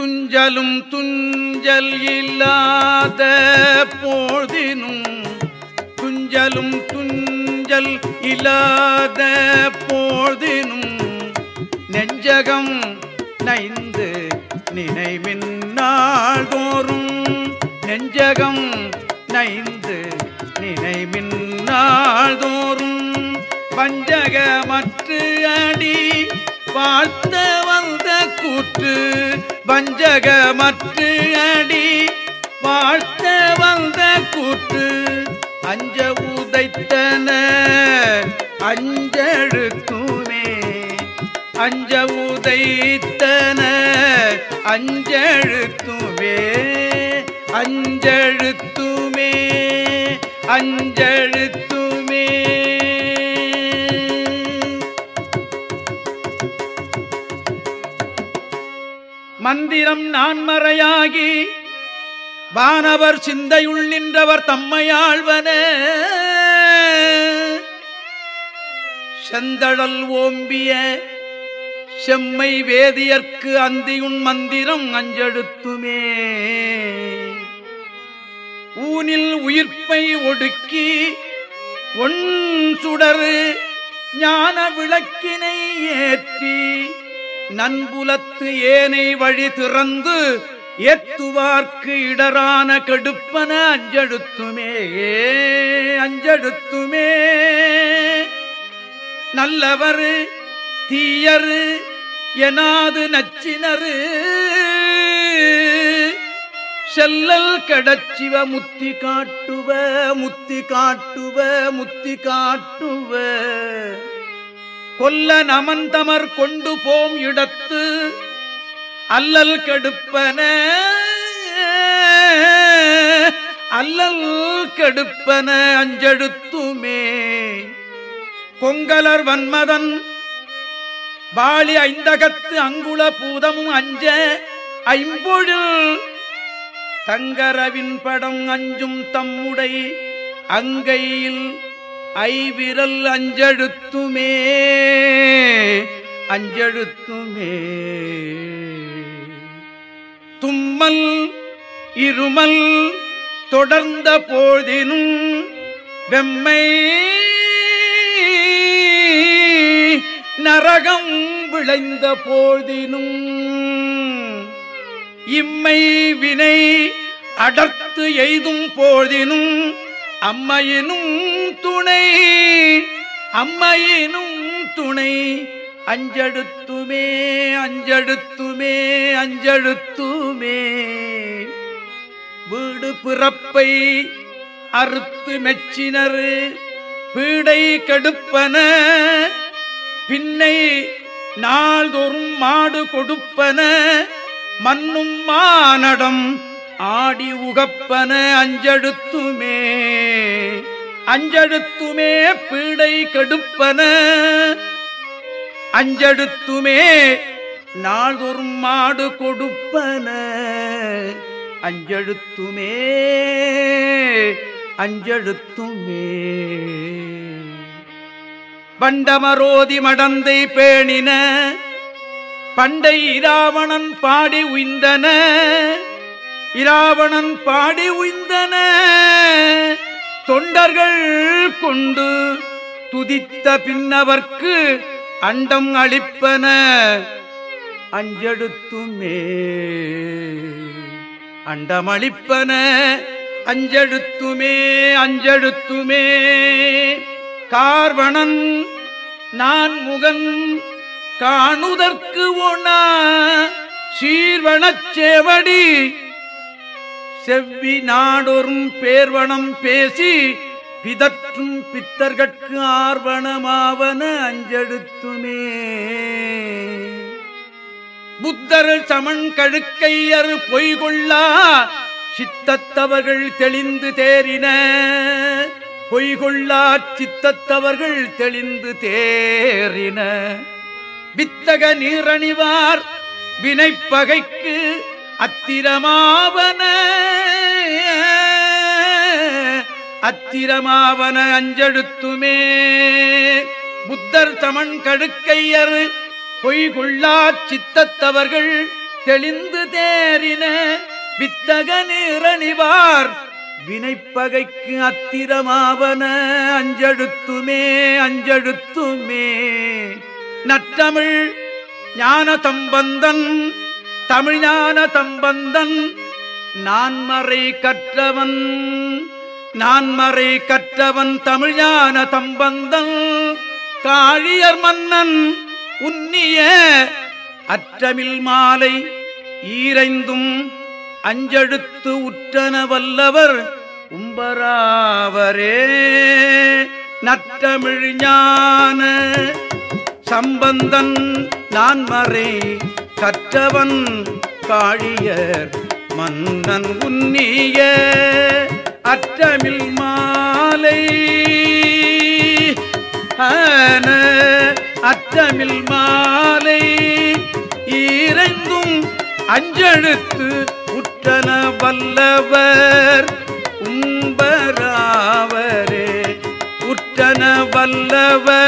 துஞ்சலும் துஞ்சல் இல்லாத போதினும் துஞ்சலும் துஞ்சல் இல்லாத போதினும் நெஞ்சகம் நைந்து நினைவின் நாள்தோறும் நெஞ்சகம் நைந்து நினைவின் நாள்தோறும் பஞ்சகமற்று அடி வாழ்த்த வந்த கூற்று வஞ்சகமற்று அடி வாழ்த்த வந்த கூற்று அஞ்ச உதைத்தன அஞ்செழுக்குமே அஞ்ச உதைத்தன அஞ்செழுத்துமே. அஞ்செழுத்துமே அஞ்செழுத்துமே. மந்திரம் நான்மறையாகி வானவர் சிந்தையுள் நின்றவர் தம்மையாழ்வனே செந்தழல் ஓம்பிய செம்மை வேதியர்க்கு அந்தியுன் மந்திரம் அஞ்செடுத்துமே ஊனில் உயிர்ப்பை ஒடுக்கி ஒன் சுடரு ஞான விளக்கினை ஏற்றி நன்புலத்து ஏனை வழி திறந்து ஏத்துவார்க்கு இடரான கெடுப்பன அஞ்செடுத்துமே அஞ்செடுத்துமே. நல்லவர் தீயரு எனாது நச்சினரு. செல்லல் கடச்சிவ முத்தி காட்டுவ முத்தி காட்டுவ முத்தி காட்டுவ. கொல்ல நமந்தமர் கொண்டு போம் இடத்து அல்லல் கெடுப்பன. அல்லல் கெடுப்பன அஞ்செழுத்துமே கொங்கலர் வன்மதன் பாலி ஐந்தகத்து அங்குள பூதமும் அஞ்ச ஐம்பொழில் தங்கரவின் படம் அஞ்சும் தம்முடை அங்கையில் ஐவிரல் அஞ்செழுத்துமே அஞ்செழுத்துமே. தும்மல் இருமல் தொடர்ந்த போதினும் வெம்மை நரகம் விளைந்த போதினும் இம்மை வினை அடர்த்து எய்தும் போதினும் அம்மையினும் துணை அம்மையினும் துணை. அஞ்செழுத்துமே அஞ்செழுத்துமே அஞ்செழுத்துமே வீடு பிறப்பை அறுத்து மெச்சினர் பீடை கெடுப்பன. பின்னை நாள்தோறும் மாடு கொடுப்பன. மண்ணும் மானடம் ஆடி உகப்பன. அஞ்செழுத்துமே அஞ்செழுத்துமே பீடை கெடுப்பன. அஞ்செழுத்துமே நாள்தோறும் மாடு கொடுப்பன. அஞ்செழுத்துமே அஞ்செழுத்துமே வண்டமரோதி மடந்தை பேணின பண்டை இராவணன் பாடி உய்ந்தன. இராவணன் பாடி உய்ந்தன. தொண்டர்கள் கொண்டு துதித்த பின்னவர்க்கு அண்டம் அளிப்பன. அஞ்செழுத்துமே அண்டமளிப்பன. அஞ்செழுத்துமே அஞ்செழுத்துமே கார்வணன் நான் முகன் காணுதற்கு ஒணா சீர்வனச் சேவடி. செவ்வி நாடொரும் பேர்வனம் பேசி பிதற்றும் பித்தர்கட்கு ஆர்வணமாவன அஞ்செழுத்துமே புத்தர் சமன் கழுக்கையர் பொய்கொள்ளா சித்தத்தவர்கள் தெளிந்து தேறின. பொய்கொள்ளா சித்தத்தவர்கள் தெளிந்து தேறின. வித்தக நீரணிவார் வினைப்பகைக்கு அத்திரமாவன. அத்திரமாவன அஞ்செழுத்துமே புத்தர் தமன் கடுக்கையர் பொய்கொள்ளா சித்தத்தவர்கள் தெளிந்து தேறின வித்தக நிறணிவார் வினைப்பகைக்கு அத்திரமாவன அஞ்செழுத்துமே அஞ்செழுத்துமே நற்றமிழ் ஞான தம்பந்தன் தமிழ்ஞான தம்பந்தன் நான்மறை கற்றவன். நான்மறை கற்றவன் தமிழ் தம்பந்தன் காழியர் மன்னன் உன்னிய அற்றமில் மாலை ஈரைந்தும் அஞ்செழுத்து உற்றன வல்லவர் உம்பராவரே. நற்றமிழ் ஞான சம்பந்தன் நான்மறை கற்றவன் காழியர் மன்னன் உன்னிய அற்றமில் மாலை. ஆன அற்றமில் மாலை. ஈரைந்தும் அஞ்செழுத்து உற்றன வல்லவர். உம்பராவரே உற்றன வல்லவர்.